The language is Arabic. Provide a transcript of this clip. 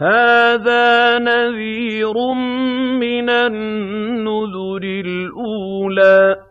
هَٰذَا نَذِيرٌ مِّنَ النُّذُرِ الْأُولَىٰ.